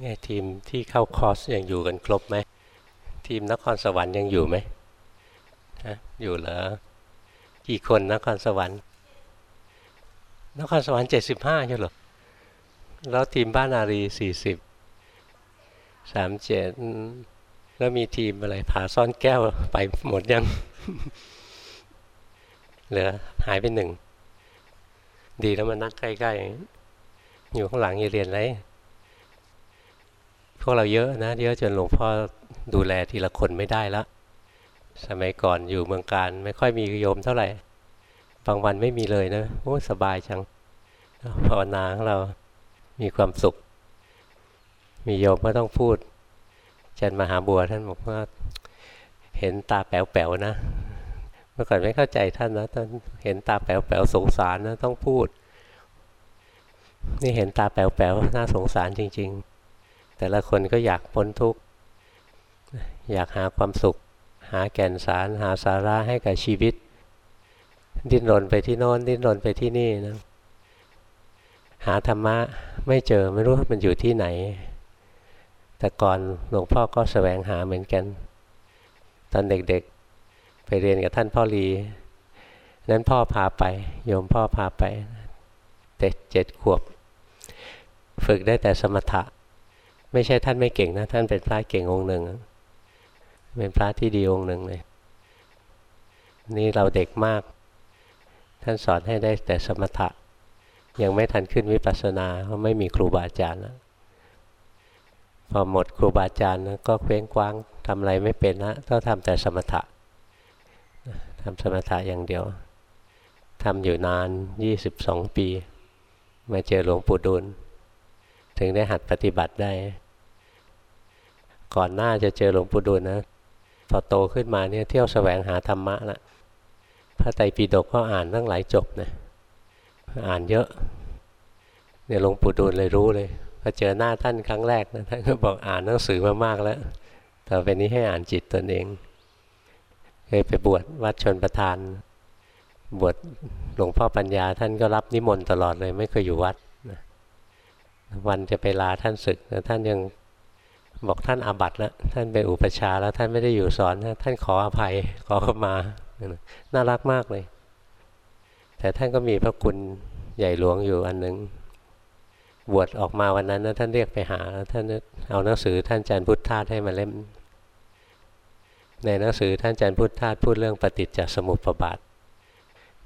ไงทีมที่เข้าคอร์สยังอยู่กันครบไหม ทีมนครสวรรค์ยังอยู่ไหมฮะอยู่เหรอกี่คนนครสวรรค์ นครสวรรค์เจ็ดสิบห้าใช่หรอแล้วทีมบ้านอารีสี่สิบสามเจ็ดแล้วมีทีมอะไรผาซ่อนแก้วไปหมดยัง เหลือหายไปหนึ่ง ดีแล้วมันนักใกล้ๆ อยู่ข้างหลังอย่าเรียนอะไรพ วกเราเยอะนะเยอะจนหลวงพ่อดูแลทีละคนไม่ได้แล้วสมัยก่อนอยู่เมืองการไม่ค่อยมีโยมเท่าไหร่บางวันไม่มีเลยนะโอ้สบายจังภาวนาของเรามีความสุข มีโยมก็ต้องพูดจันมหาบัวท่านบอกว่าเห็นตาแป๋วๆนะ เมื่อก่อนไม่เข้าใจท่านนะท่านเห็นตาแป๋วๆสงสารนะต้องพูด นี่เห็นตาแป๋วๆน่าสงสารจริง ๆ แต่ละคนก็อยากพ้นทุกข์อยากหาความสุข หาแก่นสาร หาสาระให้กับชีวิต ดิ้นรนไปที่โน้นดิ้นรนไปที่นี่นะหาธรรมะไม่เจอไม่รู้มันอยู่ที่ไหน แต่ก่อนหลวงพ่อก็แสวงหาเหมือนกัน ตอนเด็กๆไปเรียนกับท่านพ่อรีนั้นพ่อพาไป โยมพ่อพาไปเจ็ดขวบ ฝึกได้แต่สมถะ ไม่ใช่ท่านไม่เก่งนะ ท่านเป็นพระเก่งองค์หนึ่งเป็นพระที่ดีองค์หนึ่งเลยนี่เราเด็กมาก ท่านสอนให้ได้แต่สมถะ ยังไม่ทันขึ้นวิปัสสนาเพราะไม่มีครูบาอาจารย์แล้วพอหมดครูบาอาจารย์ก็เคว้งคว้างทำอะไรไม่เป็นละต้องทำแต่สมถะทำสมถะอย่างเดียวทำอยู่นาน 22 ปี มาเจอหลวงปู่ดูล ถึงได้หัดปฏิบัติได้ ก่อนหน้าจะเจอหลวงปู่ดูลนะพอโตขึ้นมาเนี่ยเที่ยวแสวงหาธรรมะละพระไตรปิฎกก็อ่านตั้งหลายจบนะอ่านเยอะเนี่ยหลวงปู่ดูลเลยรู้เลยพอเจอหน้าท่านครั้งแรกนะท่านก็บอกอ่านหนังสือมามากแล้วต่อไปนี้ให้อ่านจิตตนเองเคยไปบวชวัดชนประทาน บวชหลวงพ่อปัญญาท่านก็รับนิมนต์ตลอดเลย ไม่เคยอยู่วัด วันจะไปลาท่านศึกนะท่านยังบอกท่านอาบัตแล้วท่านเป็นอุปชาแล้วท่านไม่ได้อยู่สอนนะท่านขออภัยขอเข้ามา น่ารักมากเลย แต่ท่านก็มีพระคุณใหญ่หลวงอยู่อันหนึ่งบวชออกมาวันนั้นนะท่านเรียกไปหา ท่านเอาหนังสือท่านอาจารย์พุทธทาสให้มาเล่ม ในหนังสือท่านอาจารย์พุทธทาสพูดเรื่องปฏิจจสมุปบาท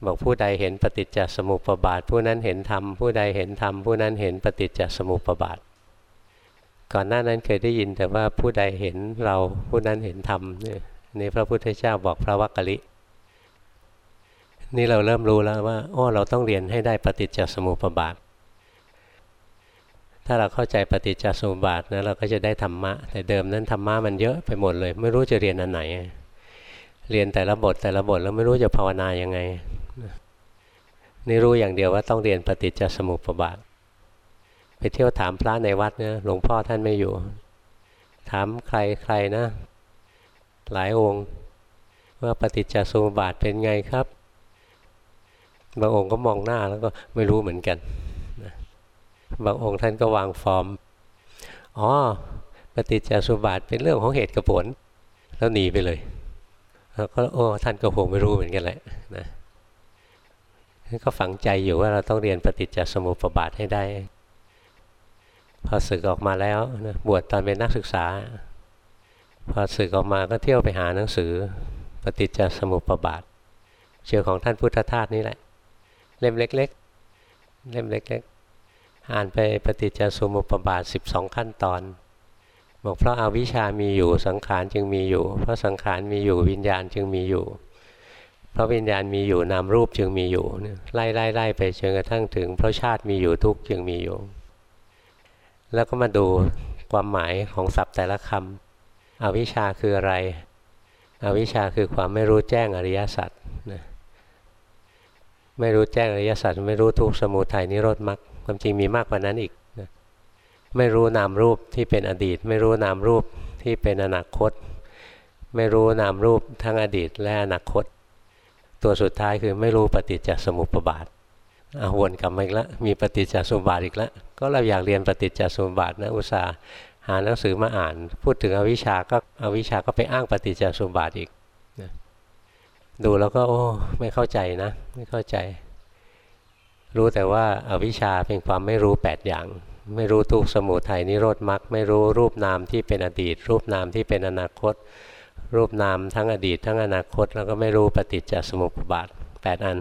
บอกผู้ใดเห็นปฏิจจสมุปบาท ผู้นั้นเห็นธรรมผู้ใดเห็นธรรมผู้นั้นเห็นปฏิจจสมุปบาท ก่อนหน้านั้นเคยได้ยินแต่ว่าผู้ใดเห็นเราผู้นั้นเห็นธรรมนี่พระพุทธเจ้าบอกพระวักกะลินี่เราเริ่มรู้แล้วว่าโอ้เราต้องเรียนให้ได้ปฏิจจสมุปบาท ถ้าเราเข้าใจปฏิจจสมุปบาทนะเราก็จะได้ธรรมะ แต่เดิมนั้นธรรมะมันเยอะไปหมดเลย ไม่รู้จะเรียนอันไหน เรียนแต่ละบทแต่ละบทแล้วไม่รู้จะภาวนายังไง นี่รู้อย่างเดียวว่าต้องเรียนปฏิจจสมุปบาท ไปเที่ยวถามพระในวัดเนี่ยหลวงพ่อท่านไม่อยู่ ถามใครใครนะ หลายองค์ว่าปฏิจจสมุปบาทเป็นไงครับ บางองค์ก็มองหน้าแล้วก็ไม่รู้เหมือนกัน บางองค์ท่านก็วางฟอร์ม อ๋อ ปฏิจจสมุปบาทเป็นเรื่องของเหตุกับผล แล้วหนีไปเลย แล้วก็โอ้ท่านก็คงไม่รู้เหมือนกันแหละนะ ก็ฝังใจอยู่ว่าเราต้องเรียนปฏิจจสมุปบาทให้ได้ พอศึกออกมาแล้วนะบวชตอนเป็นนักศึกษา พอศึกออกมาก็เที่ยวไปหาหนังสือ ปฏิจจสมุปบาทเชื่อของท่านพุทธทาสนี่แหละ เล่มเล็ก ๆ เล่มเล็กอ่านไปปฏิจจสมุปบาท 12 ขั้นตอนบอกเพราะอาวิชามีอยู่สังขารจึงมีอยู่ เพราะสังขารมีอยู่วิญญาณจึงมีอยู่ พราะวิญญาณมีอยู่นามรูปจึงมีอยู่ไล่ไล่ไล่ไปจนกระทั่งถึงเพราะชาติมีอยู่ทุกจึงมีอยู่ แล้วก็มาดูความหมายของศัพท์แต่ละคำอวิชชาคืออะไร อวิชชาคือความไม่รู้แจ้งอริยสัจไม่รู้แจ้งอริยสัจไม่รู้ทุกสมุทัยนิโรธมรรคความจริงมีมากกว่านั้นอีกนะไม่รู้นามรูปที่เป็นอดีต ไม่รู้นามรูปที่เป็นอนาคต ไม่รู้นามรูปทั้งอดีตและอนาคต ตัวสุดท้ายคือไม่รู้ปฏิจจสมุปบาทอาวนกลับมาอีกแล้วมีปฏิจจสมุปบัติอีกแล้วก็เราอยากเรียนปฏิจจสมุปบัตินะอุตส่าห์หาหนังสือมาอ่าน พูดถึงอวิชาก็อวิชาก็ไปอ้างปฏิจจสมุปบัติอีกนะดูแล้วก็โอ้ไม่เข้าใจนะ ไม่เข้าใจ รู้แต่ว่าอาวิชาเป็นความไม่รู้แปดอย่าง ไม่รู้ทุกสมุทัยนิโรธมรรคไม่รู้รูปนามที่เป็นอดีต รูปนามที่เป็นอนาคต รูปนามทั้งอดีต ทั้งอนาคต แล้วก็ไม่รู้ปฏิจจสมุปบาทแปดอัน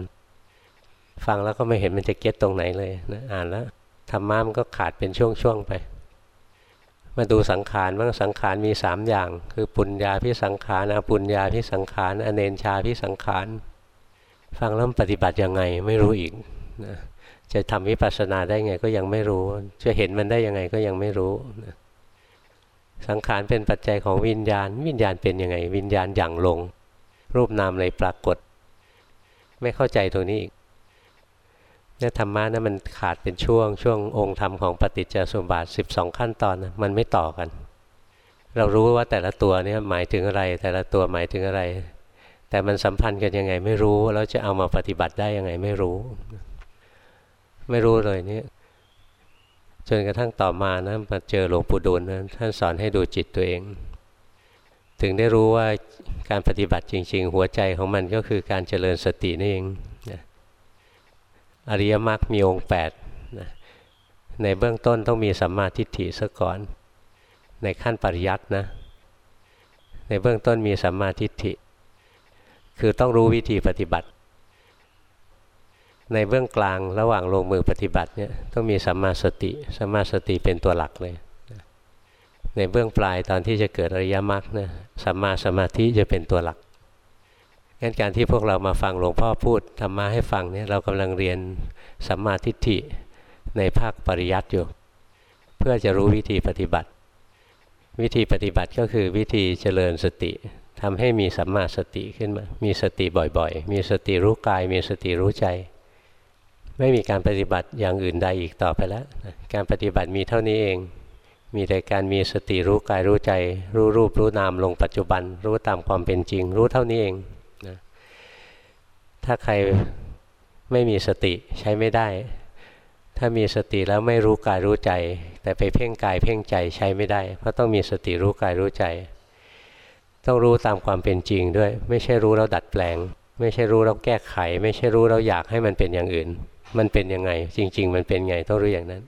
ฟังแล้วก็ไม่เห็นมันจะเก็ตตรงไหนเลยนะอ่านแล้วธรรมะมันก็ขาดเป็นช่วงๆไป มาดูสังขารว่าสังขารมีสามอย่าง คือปุญญาพิสังขารอปุญญาพิสังขารอเนนชาพิสังขารฟังแล้วปฏิบัติยังไงไม่รู้อีกนะจะทำวิปัสสนาได้ไงก็ยังไม่รู้ จะเห็นมันได้ยังไงก็ยังไม่รู้นะ สังขารเป็นปัจจัยของวิญญาณ วิญญาณเป็นยังไง วิญญาณอย่างลง รูปนามเลยปรากฏ ไม่เข้าใจตรงนี้อีกเนี่ยธรรมะนะมันขาดเป็นช่วงช่วงองค์ธรรมของปฏิจจสมบัติ 12 ขั้นตอนนะมันไม่ต่อกัน เรารู้ว่าแต่ละตัวเนี่ยหมายถึงอะไร แต่ละตัวหมายถึงอะไร แต่มันสัมพันธ์กันยังไงไม่รู้แล้วจะเอามาปฏิบัติได้ยังไงไม่รู้ ไม่รู้เลยเนี่ย จนกระทั่งต่อมานะมาเจอหลวงปู่ดูลนะท่านสอนให้ดูจิตตัวเอง ถึงได้รู้ว่าการปฏิบัติจริง ๆ หัวใจของมันก็คือการเจริญสตินี่เองอริยมรรคมีองค์8นะในเบื้องต้นต้องมีสัมมาทิฏฐิซะก่อน ในขั้นปริยัตินะในเบื้องต้นมีสัมมาทิฏฐิ คือต้องรู้วิธีปฏิบัติ ในเบื้องกลางระหว่างลงมือปฏิบัติเนี่ยต้องมีสัมมาสติสัมมาสติเป็นตัวหลักเลย ในเบื้องปลายตอนที่จะเกิดอริยมรรคนะสัมมาสมาธิจะเป็นตัวหลักงั้นการที่พวกเรามาฟังหลวงพ่อพูดธรรมะให้ฟังเนี่ยเรากำลังเรียนสัมมาทิฏฐิในภาคปริยัติอยู่ เพื่อจะรู้วิธีปฏิบัติ วิธีปฏิบัติก็คือวิธีเจริญสติทำให้มีสัมมาสติขึ้นมา มีสติบ่อยๆ มีสติรู้กาย มีสติรู้ใจ ไม่มีการปฏิบัติอย่างอื่นใดอีกต่อไปแล้วการปฏิบัติมีเท่านี้เอง มีแต่การมีสติรู้กายรู้ใจ รู้รูปรู้นามลงปัจจุบัน รู้ตามความเป็นจริง รู้เท่านี้เองถ้าใครไม่มีสติใช้ไม่ได้ ถ้ามีสติแล้วไม่รู้กายรู้ใจ แต่ไปเพ่งกายเพ่งใจใช้ไม่ได้ เพราะต้องมีสติรู้กายรู้ใจ ต้องรู้ตามความเป็นจริงด้วย ไม่ใช่รู้แล้วดัดแปลง ไม่ใช่รู้แล้วแก้ไข ไม่ใช่รู้แล้วอยากให้มันเป็นอย่างอื่น มันเป็นยังไง จริง ๆ มันเป็นไงต้องรู้อย่างนั้น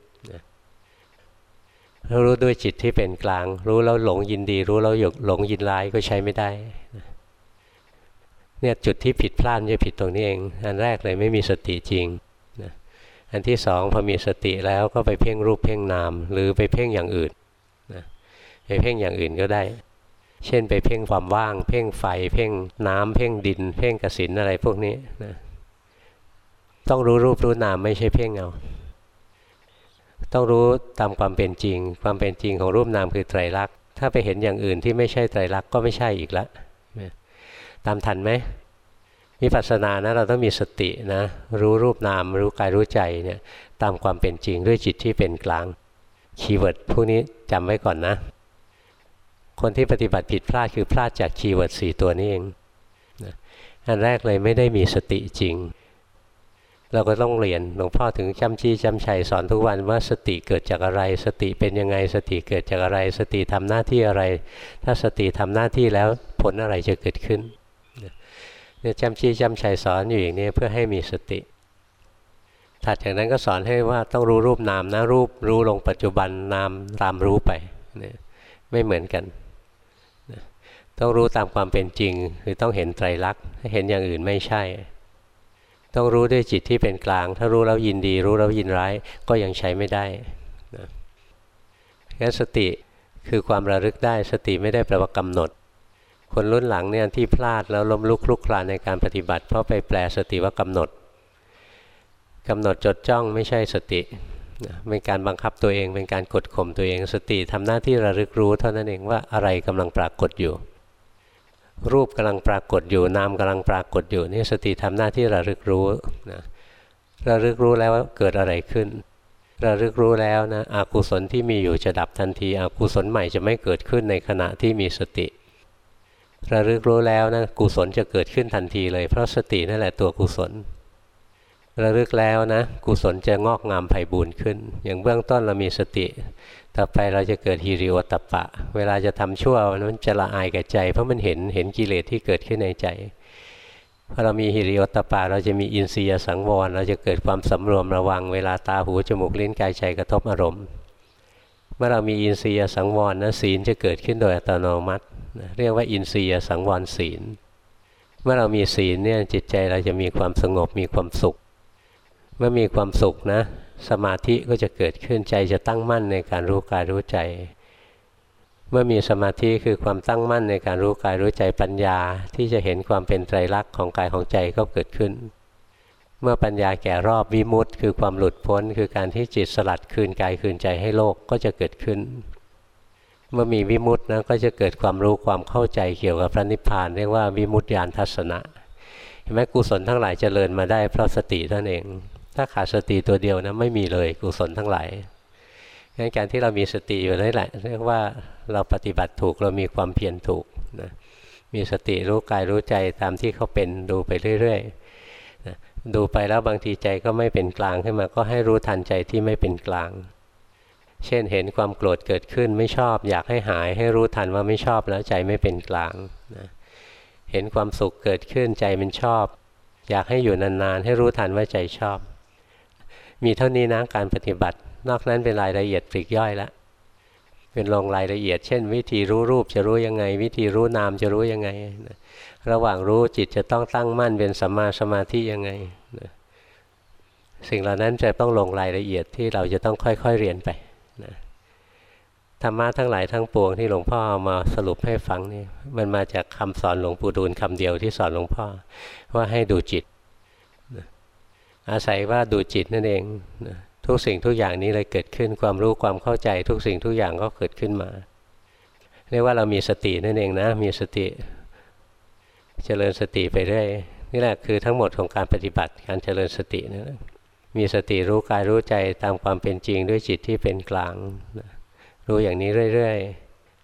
ถ้ารู้ด้วยจิตที่เป็นกลาง รู้แล้วหลงยินดี รู้แล้วหลงยินร้ายก็ใช้ไม่ได้เนี่ยจุดที่ผิดพลาดจะผิดตรงนี้เอง อันแรกเลยไม่มีสติจริงนะอันที่สองพอมีสติแล้วก็ไปเพ่งรูปเพ่งนาม หรือไปเพ่งอย่างอื่นนะไปเพ่งอย่างอื่นก็ได้ เช่นไปเพ่งความว่าง เพ่งไฟ เพ่งน้ำเพ่งดิน เพ่งกสินอะไรพวกนี้นะ ต้องรู้รูปรู้นามไม่ใช่เพ่งเอาต้องรู้ตามความเป็นจริง ความเป็นจริงของรูปนามคือไตรลักษณ์ถ้าไปเห็นอย่างอื่นที่ไม่ใช่ไตรลักษณ์ก็ไม่ใช่อีกแล้วตามทันไหมวิปัสสนานะเราต้องมีสตินะรู้รูปนาม รู้กายรู้ใจเนี่ยตามความเป็นจริงด้วยจิตที่เป็นกลาง keyword พวกนี้จำไว้ก่อนนะ คนที่ปฏิบัติผิดพลาดคือพลาดจาก keyword สี่ตัวนี้เองอันแรกเลยไม่ได้มีสติจริง เราก็ต้องเรียนหลวงพ่อถึงจ้ำจี้จ้ำไชสอนทุกวันว่าสติเกิดจากอะไร สติเป็นยังไงสติเกิดจากอะไร สติทำหน้าที่อะไร ถ้าสติทำหน้าที่แล้วผลอะไรจะเกิดขึ้นเนี่ยจำชี้จำชัยสอนอยู่อย่างนี้เพื่อให้มีสติ ถัดจากนั้นก็สอนให้ว่าต้องรู้รูปนามนะรูปรู้ลงปัจจุบันนามตามรู้ไปเนี่ยไม่เหมือนกันต้องรู้ตามความเป็นจริง คือต้องเห็นไตรลักษณ์เห็นอย่างอื่นไม่ใช่ ต้องรู้ด้วยจิตที่เป็นกลาง ถ้ารู้แล้วยินดี รู้แล้วยินร้ายก็ยังใช้ไม่ได้งั้นสติคือความระลึกได้สติไม่ได้แปลว่ากำหนด คนรุ่นหลังเนี่ยที่พลาดแล้วล้มลุกคลุกคลานในการปฏิบัติ เพราะไปแปลสติว่ากำหนดกำหนดจดจ้องไม่ใช่สติเป็นการบังคับตัวเองเป็นการกดข่มตัวเอง สติทำหน้าที่ระลึกรู้เท่านั้นเองว่าอะไรกำลังปรากฏอยู่ รูปกำลังปรากฏอยู่นามกำลังปรากฏอยู่นี่สติทำหน้าที่ระลึกรู้นะระลึกรู้แล้วว่าเกิดอะไรขึ้น ระลึกรู้แล้วนะอากุศลที่มีอยู่จะดับทันทีอากุศลใหม่จะไม่เกิดขึ้นในขณะที่มีสติระลึกรู้แล้วนะกุศลจะเกิดขึ้นทันทีเลยเพราะสตินั่นแหละตัวกุศล ระลึกแล้วนะกุศลจะงอกงามไพ่บูรขึ้น อย่างเบื้องต้นเรามีสติ ต่อไปเราจะเกิดฮิริโอตปะ เวลาจะทำชั่วมันจะละอายกับใจ เพราะมันเห็นเห็นกิเลสที่เกิดขึ้นในใจพอเรามีฮิริโอตปะ เราจะมีอินทรียสังวร เราจะเกิดความสำรวมระวัง เวลาตาหูจมูกลิ้นกายใจกระทบอารมณ์ เมื่อเรามีอินทรียสังวรนะศีลจะเกิดขึ้นโดยอัตโนมัติเรียกว่าอินทรียสังวรศีล เมื่อเรามีศีลเนี่ยจิตใจเราจะมีความสงบมีความสุข เมื่อมีความสุขนะ สมาธิก็จะเกิดขึ้นใจจะตั้งมั่นในการรู้กายรู้ใจ เมื่อมีสมาธิคือความตั้งมั่นในการรู้กายรู้ใจปัญญาที่จะเห็นความเป็นไตรลักษณ์ของกายของใจก็เกิดขึ้น เมื่อปัญญาแก่รอบวิมุตต์คือความหลุดพ้น คือการที่จิตสลัดคืนกายคืนใจให้โลกก็จะเกิดขึ้น เมื่อมีวิมุตต์นะก็จะเกิดความรู้ความเข้าใจเกี่ยวกับพระนิพพานเรียกว่าวิมุตติญาณทัศนะเห็นไหมกุศลทั้งหลายเจริญมาได้เพราะสตินั่นเอง ถ้าขาดสติตัวเดียวนะไม่มีเลยกุศลทั้งหลายงั้นการที่เรามีสติอยู่นี่แหละ เรียกว่าเราปฏิบัติถูกเรามีความเพียรถูกนะมีสติรู้กายรู้ใจตามที่เขาเป็นดูไปเรื่อยๆนะดูไปแล้วบางทีใจก็ไม่เป็นกลางขึ้นมาก็ให้รู้ทันใจที่ไม่เป็นกลาง เช่นเห็นความโกรธเกิดขึ้นไม่ชอบ อยากให้หายให้รู้ทันว่าไม่ชอบแล้วใจไม่เป็นกลางนะเห็นความสุขเกิดขึ้นใจมันชอบ อยากให้อยู่นานๆให้รู้ทันว่าใจชอบ มีเท่านี้นะการปฏิบัติ นอกนั้นเป็นรายละเอียดปลีกย่อยแล้วเป็นลงรายละเอียด เช่น วิธีรู้รูปจะรู้ยังไง วิธีรู้นามจะรู้ยังไงนะระหว่างรู้จิตจะต้องตั้งมั่นเป็นสัมมาสมาธิยังไงนะสิ่งเหล่านั้นจะต้องลงรายละเอียดที่เราจะต้องค่อยๆเรียนไปนะธรรมะทั้งหลายทั้งปวงที่หลวงพ่อามาสรุปให้ฟังนี่มันมาจากคำสอนหลวงปู่ดูลคำเดียวที่สอนหลวงพ่อว่าให้ดูจิต อาศัยว่าดูจิตนั่นเองทุกสิ่งทุกอย่างนี้เลยเกิดขึ้นความรู้ความเข้าใจ ทุกสิ่งทุกอย่างก็เกิดขึ้นมา เรียกว่าเรามีสตินั่นเองนะ มีสติเจริญสติไปเรื่อยนี่แหละคือทั้งหมดของการปฏิบัติการเจริญสตินะมีสติรู้กายรู้ใจตามความเป็นจริงด้วยจิตที่เป็นกลางรู้อย่างนี้เรื่อย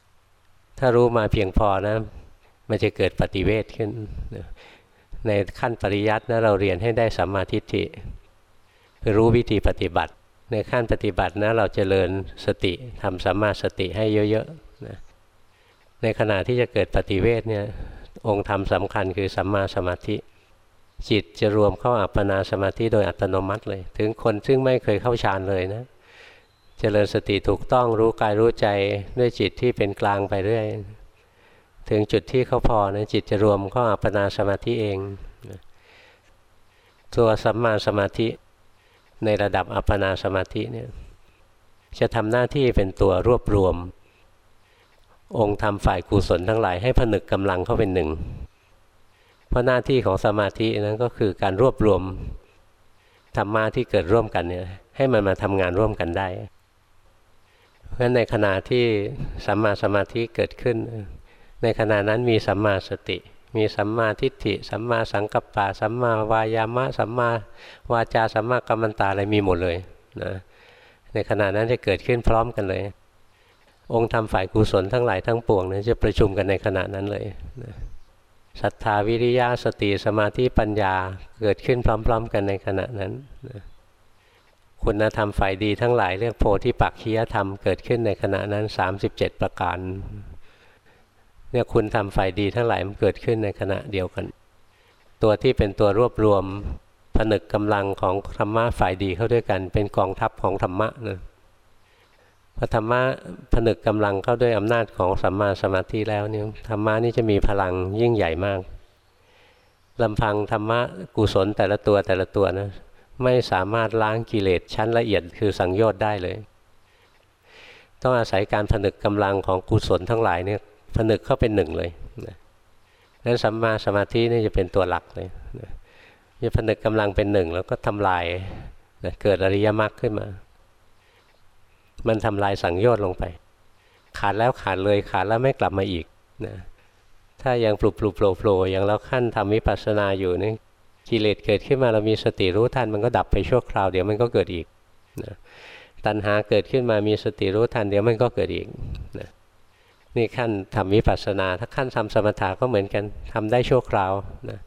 ๆถ้ารู้มาเพียงพอนะ มันจะเกิดปฏิเวทขึ้น ในขั้นปริยัตินะเราเรียนให้ได้สัมมาทิฏฐิคือรู้วิธีปฏิบัติ ในขั้นปฏิบัตินะเราจเจริญสติทำสัมมาสติให้เยอะๆนะในขณะที่จะเกิดปฏิเวทเนี่ยองค์ธรรมสำคัญคือสัมมาสมาธิ จิตจะรวมเข้าอัปปนาสมาธิโดยอัตโนมัติเลย ถึงคนซึ่งไม่เคยเข้าฌานเลยนะเจริญสติถูกต้องรู้กายรู้ใจด้วยจิตที่เป็นกลางไปเรื่อย ถึงจุดที่เขาพอนะจิตจะรวมเข้าอัปปนาสมาธิเองตัวสัมมาสมาธิในระดับอัปปนาสมาธิเนี่ยจะทำหน้าที่เป็นตัวรวบรวม องค์ธรรมฝ่ายกุศลทั้งหลายให้ผนึกกำลังเข้าเป็นหนึ่ง เพราะหน้าที่ของสมาธินั้นก็คือการรวบรวมธรรมะที่เกิดร่วมกันเนี่ยให้มันมาทำงานร่วมกันได้ เพราะฉะนั้นในขณะที่สัมมาสมาธิเกิดขึ้น ในขณะนั้นมีสัมมาสติ มีสัมมาทิฏฐิ สัมมาสังกัปปะ สัมมาวายามะ สัมมาวาจา สัมมากัมมันตาอะไรมีหมดเลยนะในขณะนั้นจะเกิดขึ้นพร้อมกันเลย องค์ธรรมฝ่ายกุศลทั้งหลายทั้งปวงนั้นจะประชุมกันในขณะนั้นเลยนะศรัทธาวิริยะสติสมาธิปัญญาเกิดขึ้นพร้อม ๆ กันในขณะนั้นนะคุณธรรมฝ่ายดีทั้งหลายเรียกโพธิปักขียธรรมเกิดขึ้นในขณะนั้น 37 ประการ เนี่ยคุณทำฝ่ายดีทั้งหลายมันเกิดขึ้นในขณะเดียวกัน ตัวที่เป็นตัวรวบรวมผนึกกำลังของธรรมะฝ่ายดีเข้าด้วยกัน เป็นกองทัพของธรรมะนะพอธรรมะผนึกกำลังเข้าด้วยอำนาจของสัมมาสมาธิแล้วเนี่ยธรรมะนี่จะมีพลังยิ่งใหญ่มากลำพังธรรมะกุศลแต่ละตัวแต่ละตัวนะไม่สามารถล้างกิเลสชั้นละเอียดคือสังโยชน์ได้เลย ต้องอาศัยการผนึกกำลังของกุศลทั้งหลายเนี่ย ผนึกเข้าเป็นหนึ่งเลยนะนั้นสัมมาสมาธินี่จะเป็นตัวหลักเลยนะจะผนึกกำลังเป็นหนึ่งแล้วก็ทำลายนะเกิดอริยมรรคขึ้นมา มันทำลายสังโยชน์ลงไป ขาดแล้วขาดเลยขาดแล้วไม่กลับมาอีกนะถ้ายังปลุกปลุกโผล่โผล่อย่างเราขั้นทำวิปัสสนาอยู่นี่กิเลสเกิดขึ้นมาเรามีสติรู้ทันมันก็ดับไปชั่วคราวเดี๋ยวมันก็เกิดอีกนะตัณหาเกิดขึ้นมามีสติรู้ทันเดี๋ยวมันก็เกิดอีกนะ นี่ขั้นทำวิปัสสนา ถ้าขั้นทำสมถะก็เหมือนกันทำได้ชั่วคราวนะ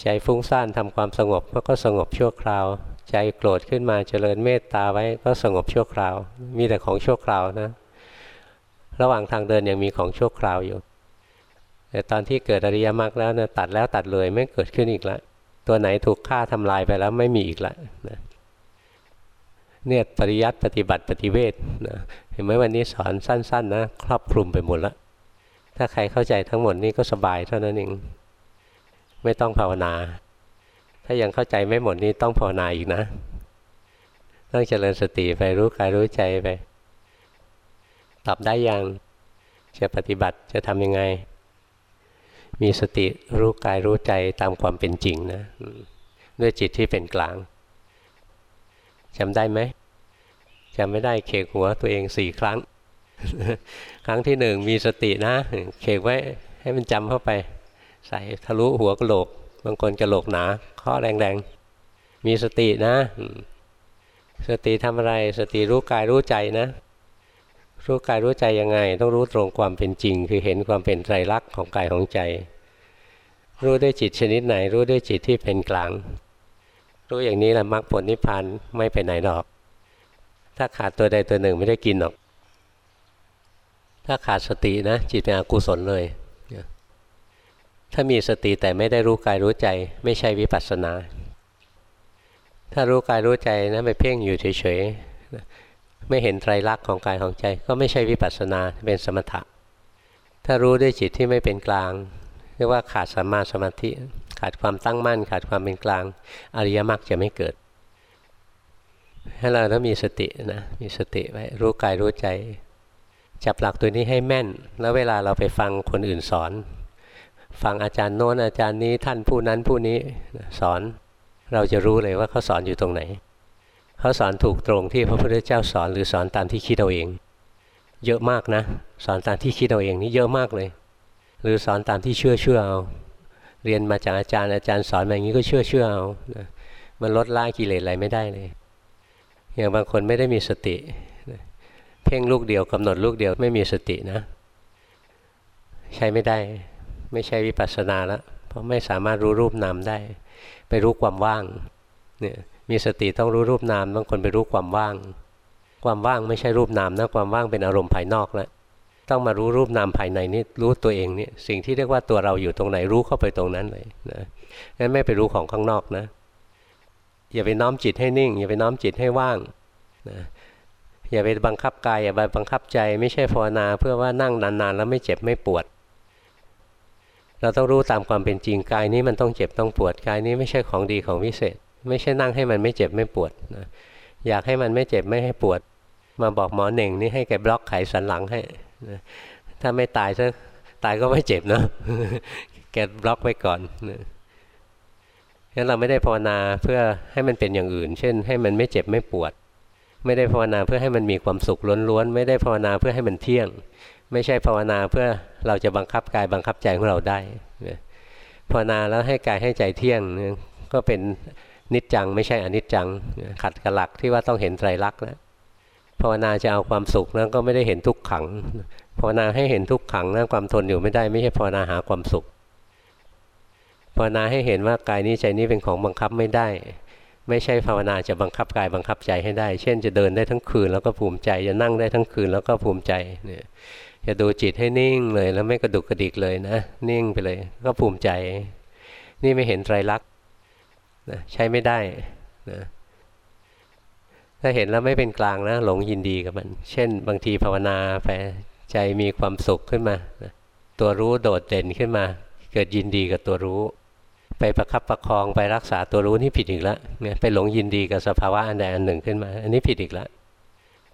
ใจฟุ้งซ่านทำความสงบก็สงบชั่วคราว ใจโกรธขึ้นมาเจริญเมตตาไว้ก็สงบชั่วคราว มีแต่ของชั่วคราวนะระหว่างทางเดินยังมีของชั่วคราวอยู่ แต่ตอนที่เกิดอริยมรรคแล้วนะตัดแล้วตัดเลยไม่เกิดขึ้นอีกล้วตัวไหนถูกฆ่าทำลายไปแล้วไม่มีอีกล้วนะ เนี่ยปริยัติปฏิบัติปฏิเวทนะเห็นไหมวันนี้สอนสั้น ๆ นะ ครอบคลุมไปหมดแล้ว ถ้าใครเข้าใจทั้งหมดนี่ก็สบายเท่านั้นเองไม่ต้องภาวนา ถ้ายังเข้าใจไม่หมดนี่ต้องภาวนาอีกนะ ต้องเจริญสติไปรู้กายรู้ใจไปตอบได้ยังจะปฏิบัติจะทำยังไง มีสติรู้กายรู้ใจตามความเป็นจริงนะด้วยจิตที่เป็นกลางจำได้ไหม จำไม่ได้เคกหัวตัวเองสี่ครั้ง ครั้งที่หนึ่งมีสตินะเคกไว้ให้มันจำเข้าไป ใส่ทะลุหัวกระโหลก บางคนกระโหลกหนาข้อแรงๆ มีสตินะ สติทำอะไรสติรู้กายรู้ใจนะรู้กายรู้ใจยังไง ต้องรู้ตรงความเป็นจริง คือเห็นความเป็นไตรลักษณ์ของกายของใจ รู้ด้วยจิตชนิดไหน รู้ด้วยจิตที่เป็นกลาง รู้อย่างนี้แหละมรรคผลนิพพานไม่ไปไหนหรอก ถ้าขาดตัวใดตัวหนึ่งไม่ได้กินหรอก ถ้าขาดสตินะ จิตเป็นอกุศลเลย ถ้ามีสติแต่ไม่ได้รู้กายรู้ใจ ไม่ใช่วิปัสสนา ถ้ารู้กายรู้ใจนะไปเพ่งอยู่เฉยๆไม่เห็นไตรลักษณ์ของกายของใจ ก็ไม่ใช่วิปัสสนาเป็นสมถะ ถ้ารู้ด้วยจิตที่ไม่เป็นกลางเรียกว่าขาดสัมมาสมาธิ ขาดความตั้งมั่น ขาดความเป็นกลาง อริยมรรคจะไม่เกิด ให้เราต้องมีสตินะมีสติไว้รู้กายรู้ใจ จับหลักตัวนี้ให้แม่น แล้วเวลาเราไปฟังคนอื่นสอน ฟังอาจารย์โน้นอาจารย์นี้ท่านผู้นั้นผู้นี้สอน เราจะรู้เลยว่าเขาสอนอยู่ตรงไหนเขาสอนถูกตรงที่พระพุทธเจ้าสอนหรือสอนตามที่คิดเอาเอง เยอะมากนะ สอนตามที่คิดเอาเองนี่เยอะมากเลย หรือสอนตามที่เชื่อเชื่อเอาเรียนมาจากอาจารย์อาจารย์สอนมาอย่างนี้ก็เชื่อเชื่อเอามันลดละกิเลสอะไรไม่ได้เลย อย่างบางคนไม่ได้มีสติเพ่งลูกเดียวกำหนดลูกเดียวไม่มีสตินะ ใช้ไม่ได้ ไม่ใช่วิปัสสนาแล้วเพราะไม่สามารถรู้รูปนามได้ ไปรู้ความว่างเนี่ยมีสติต้องรู้รูปนามบางคนไปรู้ความว่าง ความว่างไม่ใช่รูปนามนะความว่างเป็นอารมณ์ภายนอกแล้วต้องมารู้รูปนามภายในนี่รู้ตัวเองนี่สิ่งที่เรียกว่าตัวเราอยู่ตรงไหนรู้เข้าไปตรงนั้นเลยนะงั้นไม่ไปรู้ของข้างนอกนะ อย่าไปน้อมจิตให้นิ่ง อย่าไปน้อมจิตให้ว่างนะอย่าไปบังคับกายอย่าไปบังคับใจไม่ใช่ภาวนา เพื่อว่านั่งนานๆแล้วไม่เจ็บไม่ปวด เราต้องรู้ตามความเป็นจริงกายนี้มันต้องเจ็บต้องปวดกายนี้ไม่ใช่ของดีของวิเศษ ไม่ใช่นั่งให้มันไม่เจ็บไม่ปวดนะอยากให้มันไม่เจ็บไม่ให้ปวด มาบอกหมอเหน่งนี่ให้แกบล็อกไขสันหลังให้ถ้าไม่ตายซะตายก็ไม่เจ็บเนาะแกบล็อกไว้ก่อน งั้นเราไม่ได้ภาวนาเพื่อให้มันเป็นอย่างอื่น เช่น ให้มันไม่เจ็บไม่ปวด ไม่ได้ภาวนาเพื่อให้มันมีความสุขล้วนๆ ไม่ได้ภาวนาเพื่อให้มันเที่ยง ไม่ใช่ภาวนาเพื่อเราจะบังคับกายบังคับใจของเราได้ภาวนาแล้วให้กายให้ใจเที่ยงก็เป็นนิจจังไม่ใช่อนิจจังขัดกับหลักที่ว่าต้องเห็นไตรลักษณ์แล้วภาวนาจะเอาความสุขนั้นก็ไม่ได้เห็นทุกขังภาวนาให้เห็นทุกขังนั้นความทนอยู่ไม่ได้ไม่ใช่ภาวนาหาความสุข ภาวนาให้เห็นว่ากายนี้ใจนี้เป็นของบังคับไม่ได้ ไม่ใช่ภาวนาจะบังคับกายบังคับใจให้ได้ เช่นจะเดินได้ทั้งคืนแล้วก็ภูมิใจ จะนั่งได้ทั้งคืนแล้วก็ภูมิใจเนี่ยจะดูจิตให้นิ่งเลยแล้วไม่กระดุกกระดิกเลยนะนิ่งไปเลยก็ภูมิใจ นี่ไม่เห็นไตรลักษณ์นะใช้ไม่ได้นะถ้าเห็นแล้วไม่เป็นกลางนะหลงยินดีกับมัน เช่น บางทีภาวนาไปใจมีความสุขขึ้นมาตัวรู้โดดเด่นขึ้นมา เกิดยินดีกับตัวรู้ ไปประคับประคองไปรักษาตัวรู้นี่ผิดอีกแล้วเนี่ยไปหลงยินดีกับสภาวะอันใดอันหนึ่งขึ้นมา อันนี้ผิดอีกแล้ว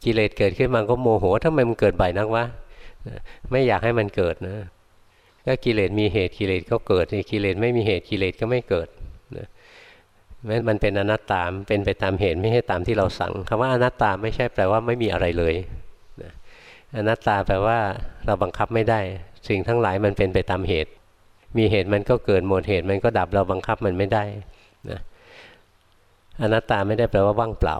กิเลสเกิดขึ้นมาก็โมโหทำไมมันเกิดบ่อยนักวะไม่อยากให้มันเกิดนะถ้ากิเลสมีเหตุกิเลสก็เกิดกิเลสไม่มีเหตุกิเลสก็ไม่เกิดนะมันเป็นอนัตตาเป็นไปตามเหตุไม่ใช่ตามที่เราสั่งคำว่าอนัตตาไม่ใช่แปลว่าไม่มีอะไรเลยอนัตตาแปลว่าเราบังคับไม่ได้ สิ่งทั้งหลายมันเป็นไปตามเหตุ มีเหตุมันก็เกิดหมดเหตุมันก็ดับเราบังคับมันไม่ได้นะอนัตตาไม่ได้แปลว่าว่างเปล่า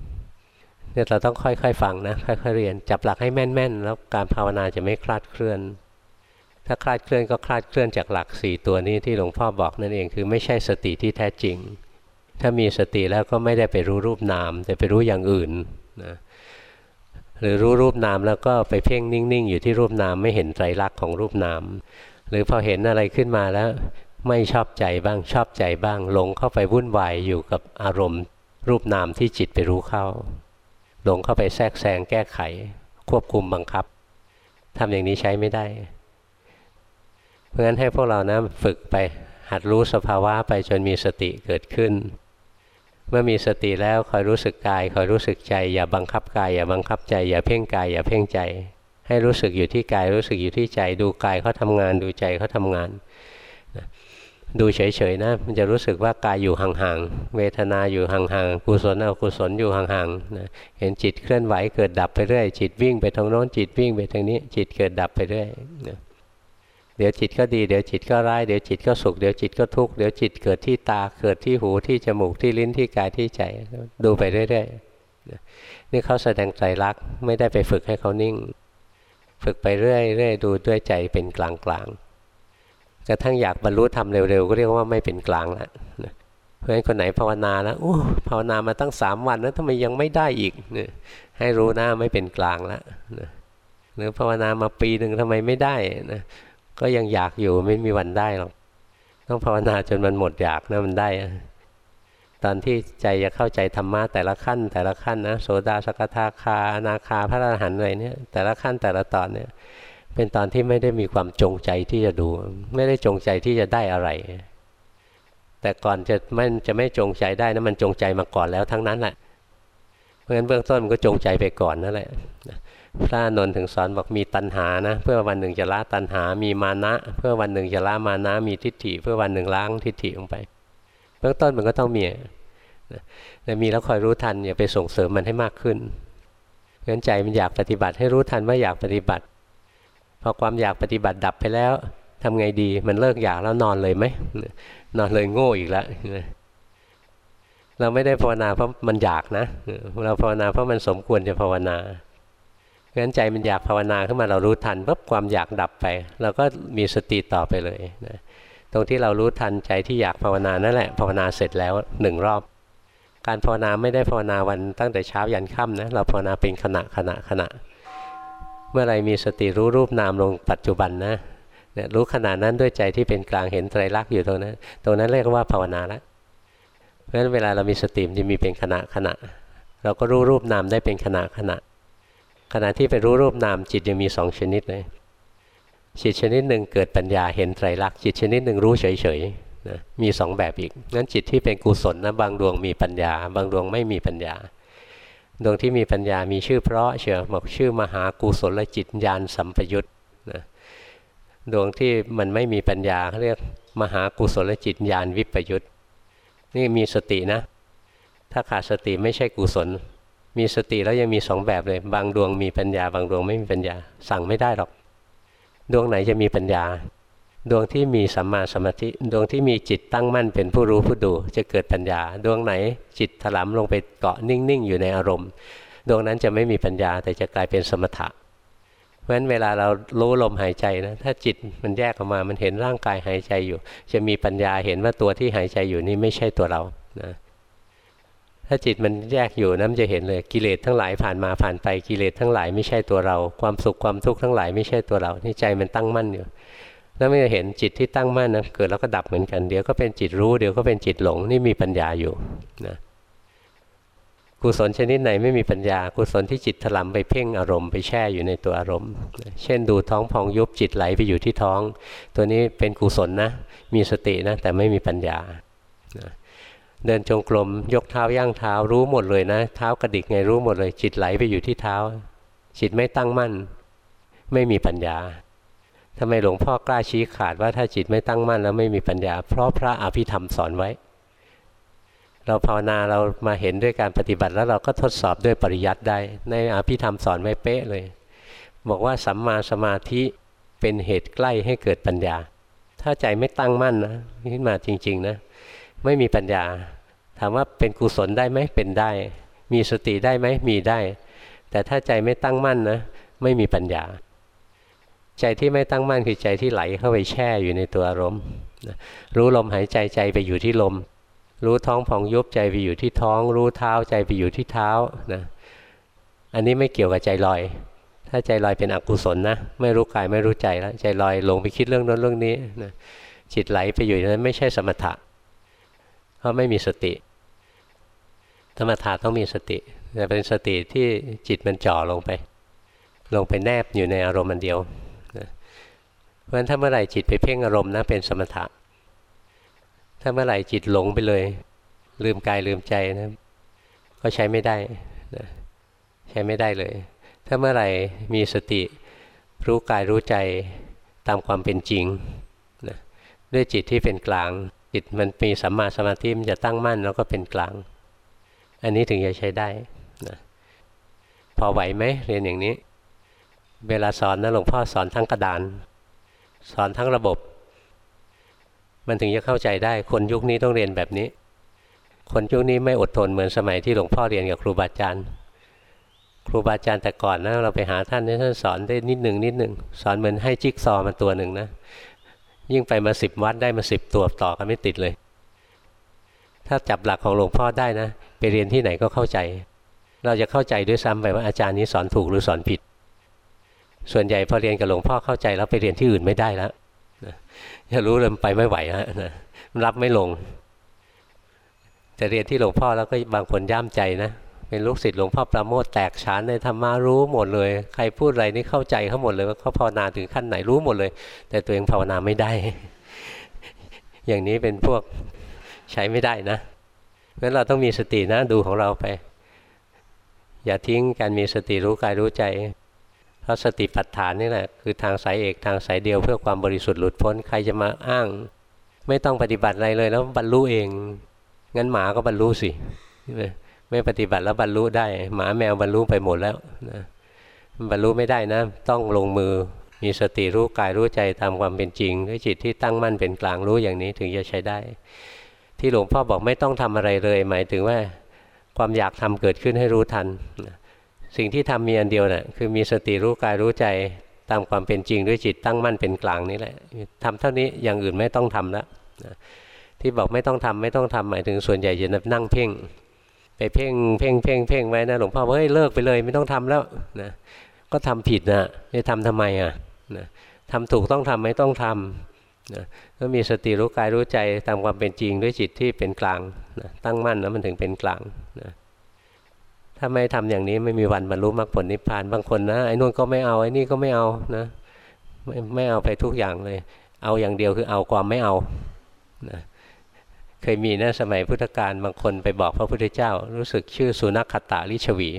เนี่ยเราต้องค่อยๆฟังนะค่อยๆเรียนจับหลักให้แม่นๆ แล้วการภาวนาจะไม่คลาดเคลื่อน ถ้าคลาดเคลื่อนก็คลาดเคลื่อนจากหลักสี่ตัวนี้ที่หลวงพ่อบอกนั่นเองคือไม่ใช่สติที่แท้จริง ถ้ามีสติแล้วก็ไม่ได้ไปรู้รูปนาม แต่ไปรู้อย่างอื่นนะหรือรู้รูปนามแล้วก็ไปเพ่งนิ่งๆ อยู่ที่รูปนามไม่เห็นไตรลักษณ์ของรูปนาม หรือพอเห็นอะไรขึ้นมาแล้ว ไม่ชอบใจบ้างชอบใจบ้าง หลงเข้าไปวุ่นวายอยู่กับอารมณ์ รูปนามที่จิตไปรู้เข้า หลงเข้าไปแทรกแซงแก้ไข ควบคุมบังคับทำอย่างนี้ใช้ไม่ได้ เพราะฉะนั้นให้พวกเรานะฝึกไปหัดรู้สภาวะไปจนมีสติเกิดขึ้น เมื่อมีสติแล้วคอยรู้สึกกายคอยรู้สึกใจ อย่าบังคับกายอย่าบังคับใจ อย่าเพ่งกายอย่าเพ่งใจ ให้รู้สึกอยู่ที่กายรู้สึกอยู่ที่ใจ ดูกายเขาทางาน ดูใจเขาทางานดูเฉยๆนะมันจะรู้สึกว่ากายอยู่ห่างๆเวทนาอยู่ห่างๆกุศลอกุศลอยู่ห่างๆนะเห็นจิตเคลื่อนไหวเกิดดับไปเรื่อยจิตวิ่งไปทางโน้นจิตวิ่งไปทางนี้ จิตเกิดดับไปเรื่อยนะเดี๋ยวจิตก็ดีเดี๋ยวจิตก็ร้ายเดี๋ยวจิตก็สุขเดี๋ยวจิตก็ทุกข์เดี๋ยวจิตเกิดที่ตาเกิดที่หูที่จมูกที่ลิ้นที่กายที่ใจดูไปเรื่อยๆนี่เขาแสดงใจรักไม่ได้ไปฝึกให้เขานิ่ง ฝึกไปเรื่อยๆดูด้วยใจเป็นกลางๆกระทั่งอยากบรรลุธรรมเร็วๆก็เรียกว่าไม่เป็นกลางแล้วเพราะฉะนั้นคนไหนภาวนาแล้วโอ้ภาวนามาตั้งสามวันแล้วทำไมยังไม่ได้อีกเนี่ยให้รู้หนะไม่เป็นกลางแล้วหรือภาวนามาปีหนึ่งทำไมไม่ได้นะก็ยังอยากอยู่ไม่มีวันได้หรอกต้องภาวนาจนมันหมดอยากนะมันได้ ตอนที่ใจจะเข้าใจธรรมะแต่ละขั้น แต่ละขั้นนะโสดาสกทาคาอนาคาพระอรหันต์อะไรเนี่ยแต่ละขั้นแต่ละตอนเนี่ยเป็นตอนที่ไม่ได้มีความจงใจที่จะดู ไม่ได้จงใจที่จะได้อะไร แต่ก่อนจะมันจะไม่จงใจได้นะมันจงใจมาก่อนแล้วทั้งนั้นแหละเพราะฉะนั้นเบื้องต้นมันก็จงใจไปก่อนนั่นแหละพระนนท์ถึงสอนบอกมีตัณหานะ เพื่อวันหนึ่งจะละตัณหา มีมานะ เพื่อวันหนึ่งจะละมานะ มีทิฏฐิ เพื่อวันหนึ่งล้างทิฏฐิลงไป เบื้องต้นมันก็ต้องมีแต่มีแล้วคอยรู้ทันอย่าไปส่งเสริมมันให้มากขึ้นเพราะฉะนั้นใจมันอยากปฏิบัติให้รู้ทันว่าอยากปฏิบัติพอความอยากปฏิบัติดับไปแล้วทำไงดีมันเลิกอยากแล้วนอนเลยไหมนอนเลยโง่อีกแล้วเราไม่ได้ภาวนาเพราะมันอยากนะเราภาวนาเพราะมันสมควรจะภาวนาเพราะฉะนั้นใจมันอยากภาวนาขึ้นมาเรารู้ทันปุ๊บความอยากดับไปเราก็มีสติต่อไปเลยนะ ตรงที่เรารู้ทันใจที่อยากภาวนานั่นแหละภาวนาเสร็จแล้วหนึ่งรอบ การภาวนาไม่ได้ภาวนาวันตั้งแต่เช้ายันค่ำนะเราภาวนาเป็นขณะขณะขณะ เมื่อไรมีสติรู้รูปนามลงปัจจุบันนะเนี่ยรู้ขนาดนั้นด้วยใจที่เป็นกลางเห็นไตรลักษณ์อยู่ตรงนั้นตรงนั้นเรียกว่าภาวนาแล้วเพราะฉะนั้นเวลาเรามีสติมันจะมีเป็นขณะขณะ เราก็รู้รูปนามได้เป็นขณะขณะขณะที่ไปรู้รูปนามจิตยังมีสองชนิดเลย จิตชนิดหนึ่งเกิดปัญญาเห็นไตรลักษณ์จิตชนิดหนึ่งรู้เฉยๆนะมีสองแบบอีกนั้นจิตที่เป็นกุศลนะบางดวงมีปัญญา บางดวงไม่มีปัญญา ดวงที่มีปัญญามีชื่อเพราะเชียวบอกชื่อมหากุศลจิตญาณสัมปยุตนะดวงที่มันไม่มีปัญญาเขาเรียกมหากุศลจิตญาณวิปยุตนี่มีสตินะ ถ้าขาดสติไม่ใช่กุศล มีสติแล้วยังมีสองแบบเลย บางดวงมีปัญญา บางดวงไม่มีปัญญา สั่งไม่ได้หรอก ดวงไหนจะมีปัญญา ดวงที่มีสัมมาสมาธิ ดวงที่มีจิตตั้งมั่นเป็นผู้รู้ผู้ดูจะเกิดปัญญา ดวงไหนจิตถลำลงไปเกาะนิ่งๆ อยู่ในอารมณ์ ดวงนั้นจะไม่มีปัญญาแต่จะกลายเป็นสมถะเพราะฉะนั้นเวลาเรารู้ลมหายใจนะถ้าจิตมันแยกออกมามันเห็นร่างกายหายใจอยู่ จะมีปัญญาเห็นว่าตัวที่หายใจอยู่นี่ไม่ใช่ตัวเรานะ ถ้าจิตมันแยกอยู่นั้นจะเห็นเลยกิเลสทั้งหลายผ่านมาผ่านไปกิเลสทั้งหลายไม่ใช่ตัวเรา ความสุขความทุกข์ทั้งหลายไม่ใช่ตัวเรานี่ใจมันตั้งมั่นอยู่แล้วไม่เห็นจิตที่ตั้งมั่นนะเกิดแล้วก็ดับเหมือนกันเดี๋ยวก็เป็นจิตรู้เดี๋ยวก็เป็นจิตหลงนี่มีปัญญาอยู่นะกุศลชนิดไหนไม่มีปัญญากุศลที่จิตถลำไปเพ่งอารมณ์ไปแช่อยู่ในตัวอารมณ์ เช่นดูท้องพองยุบจิตไหลไปอยู่ที่ท้อง ตัวนี้เป็นกุศลนะมีสตินะแต่ไม่มีปัญญานะ เดินจงกรมยกเท้าย่างเท้ารู้หมดเลยนะ เท้ากระดิกไงรู้หมดเลย จิตไหลไปอยู่ที่เท้า จิตไม่ตั้งมั่น ไม่มีปัญญาทำไมหลวงพ่อกล้าชี้ขาดว่าถ้าจิตไม่ตั้งมั่นแล้วไม่มีปัญญา เพราะพระอภิธรรมสอนไว้ เราภาวนาเรามาเห็นด้วยการปฏิบัติแล้วเราก็ทดสอบด้วยปริยัติได้ ในอภิธรรมสอนไว้เป๊ะเลย บอกว่าสัมมาสมาธิเป็นเหตุใกล้ให้เกิดปัญญา ถ้าใจไม่ตั้งมั่นนะขึ้นมาจริง ๆ นะ ไม่มีปัญญา ถามว่าเป็นกุศลได้ไหมเป็นได้ มีสติได้ไหมมีได้ แต่ถ้าใจไม่ตั้งมั่นนะ ไม่มีปัญญา ใจที่ไม่ตั้งมั่นคือใจที่ไหลเข้าไปแช่อยู่ในตัวอารมณ์รู้ลมหายใจใจไปอยู่ที่ลม รู้ท้องผ่องยุบใจไปอยู่ที่ท้อง รู้เท้าใจไปอยู่ที่เท้านะอันนี้ไม่เกี่ยวกับใจลอย ถ้าใจลอยเป็นอกุศลนะ ไม่รู้กายไม่รู้ใจแล้ว ใจลอยลงไปคิดเรื่องนั้นเรื่องนี้นะจิตไหลไปอยู่นั้นไม่ใช่สมถะ เพราะไม่มีสติสมถะต้องมีสติแต่เป็นสติที่จิตมันจ่อลงไป ลงไปแนบอยู่ในอารมณ์มันเดียวนะเพราะฉะนั้นถ้าเมื่อไหร่จิตไปเพ่งอารมณ์นะเป็นสมถะถ้าเมื่อไหร่จิตหลงไปเลย ลืมกายลืมใจนะก็ใช้ไม่ได้นะใช้ไม่ได้เลย ถ้าเมื่อไหร่มีสติรู้กายรู้ใจตามความเป็นจริงนะด้วยจิตที่เป็นกลาง จิตมันมีสัมมาสมาธิมันจะตั้งมั่นแล้วก็เป็นกลาง อันนี้ถึงจะใช้ได้นะพอไหวไหมเรียนอย่างนี้ เวลาสอนนะหลวงพ่อสอนทั้งกระดาน สอนทั้งระบบ มันถึงจะเข้าใจได้คนยุคนี้ต้องเรียนแบบนี้ คนยุคนี้ไม่อดทนเหมือนสมัยที่หลวงพ่อเรียนกับครูบาอาจารย์ครูบาอาจารย์แต่ก่อนนะเราไปหาท่านท่านสอนได้นิดหนึ่งนิดหนึ่งสอนเหมือนให้จิ๊กซอมาตัวหนึ่งนะ ยิ่งไปมาสิบวัดได้มาสิบตัวต่อกันไม่ติดเลย ถ้าจับหลักของหลวงพ่อได้นะ ไปเรียนที่ไหนก็เข้าใจ เราจะเข้าใจด้วยซ้ำไปว่าอาจารย์นี้สอนถูกหรือสอนผิด ส่วนใหญ่พอเรียนกับหลวงพ่อเข้าใจแล้วไปเรียนที่อื่นไม่ได้แล้วจะรู้เลยไปไม่ไหวแล้วนะรับไม่ลง แต่เรียนที่หลวงพ่อแล้วก็บางคนย่ามใจนะ เป็นลูกศิษย์หลวงพ่อประโมทแตกฉานในธรรมารู้หมดเลย ใครพูดอะไรนี่เข้าใจเขาหมดเลยว่าเขาภาวนาถึงขั้นไหนรู้หมดเลย แต่ตัวเองภาวนาไม่ได้ อย่างนี้เป็นพวกใช้ไม่ได้นะงั้นเราต้องมีสตินะดูของเราไป อย่าทิ้งการมีสติรู้กายรู้ใจเพราะสติปัฏฐานนี่แหละคือทางสายเอกทางสายเดียวเพื่อความบริสุทธิ์หลุดพ้นใครจะมาอ้าง ไม่ต้องปฏิบัติอะไรเลยแล้วบรรลุเอง งั้นหมาก็บรรลุสิ ไม่ปฏิบัติแล้วบรรลุได้ หมาแมวบรรลุไปหมดแล้วนะบรรลุไม่ได้นะ ต้องลงมือมีสติรู้กายรู้ใจตามความเป็นจริงด้วยจิตที่ตั้งมั่นเป็นกลางรู้อย่างนี้ถึงจะใช้ได้ ที่หลวงพ่อบอกไม่ต้องทำอะไรเลย หมายถึงว่าความอยากทำเกิดขึ้นให้รู้ทัน สิ่งที่ทำมีอันเดียวนะ่ะคือมีสติรู้กายรู้ใจตามความเป็นจริงด้วยจิตตั้งมั่นเป็นกลางนี่แหละทำเท่านี้อย่างอื่นไม่ต้องทำแล้วที่บอกไม่ต้องทำไม่ต้องทำหมายถึงส่วนใหญ่จะนั่งเพ่ง เพ่งเพ่งเพ่งเพ่งไว้นะหลวงพ่อว่าเฮ้ยเลิกไปเลยไม่ต้องทำแล้วนะก็ทำผิดนะจะทำทำไมอะนะทำถูกต้องทำไม่ต้องทำนะก็มีสติรู้กายรู้ใจตามความเป็นจริงด้วยจิตที่เป็นกลางนะตั้งมั่นแล้วมันถึงเป็นกลางนะถ้าไม่ทำอย่างนี้ไม่มีวันบรรลุมรรคผลนิพพานบางคนนะไอ้นู่นก็ไม่เอาไอ้นี่ก็ไม่เอานะไม่ไม่เอาไปทุกอย่างเลย เอาอย่างเดียวคือเอาความไม่เอานะ เคยมีนะสมัยพุทธกาลบางคนไปบอกพระพุทธเจ้า รู้สึกชื่อสุนัขตาลิชวี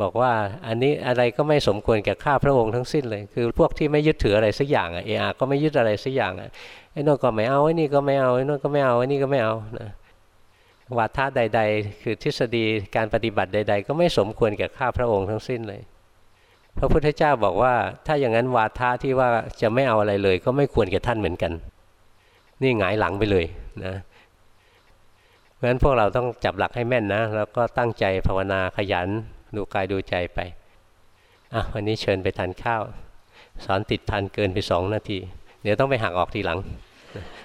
บอกว่าอันนี้อะไรก็ไม่สมควรแก่ข้าพระองค์ทั้งสิ้นเลย คือพวกที่ไม่ยึดถืออะไรสักอย่างอะเออาก็ไม่ยึดอะไรสักอย่างอะไอ้นู่นก็ไม่เอาไอ้นี่ก็ไม่เอาไอ้นู่นก็ไม่เอาไอ้นี่ก็ไม่เอานะวาทะใด ๆ คือทฤษฎีการปฏิบัติใด ๆ ก็ไม่สมควรแก่ข้าพระองค์ทั้งสิ้นเลย พระพุทธเจ้าบอกว่า ถ้าอย่างนั้นวาทะที่ว่าจะไม่เอาอะไรเลย ก็ไม่ควรแก่ท่านเหมือนกัน นี่หงายหลังไปเลยนะ ราะฉะนั้นพวกเราต้องจับหลักให้แม่นนะ แล้วก็ตั้งใจภาวนาขยัน ดูกายดูใจไปอะวันนี้เชิญไปทานข้าว สอนติดพันเกินไปสองนาที เดี๋ยวต้องไปหักออกทีหลัง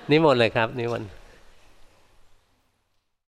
นิมนต์เลยครับนิมนต์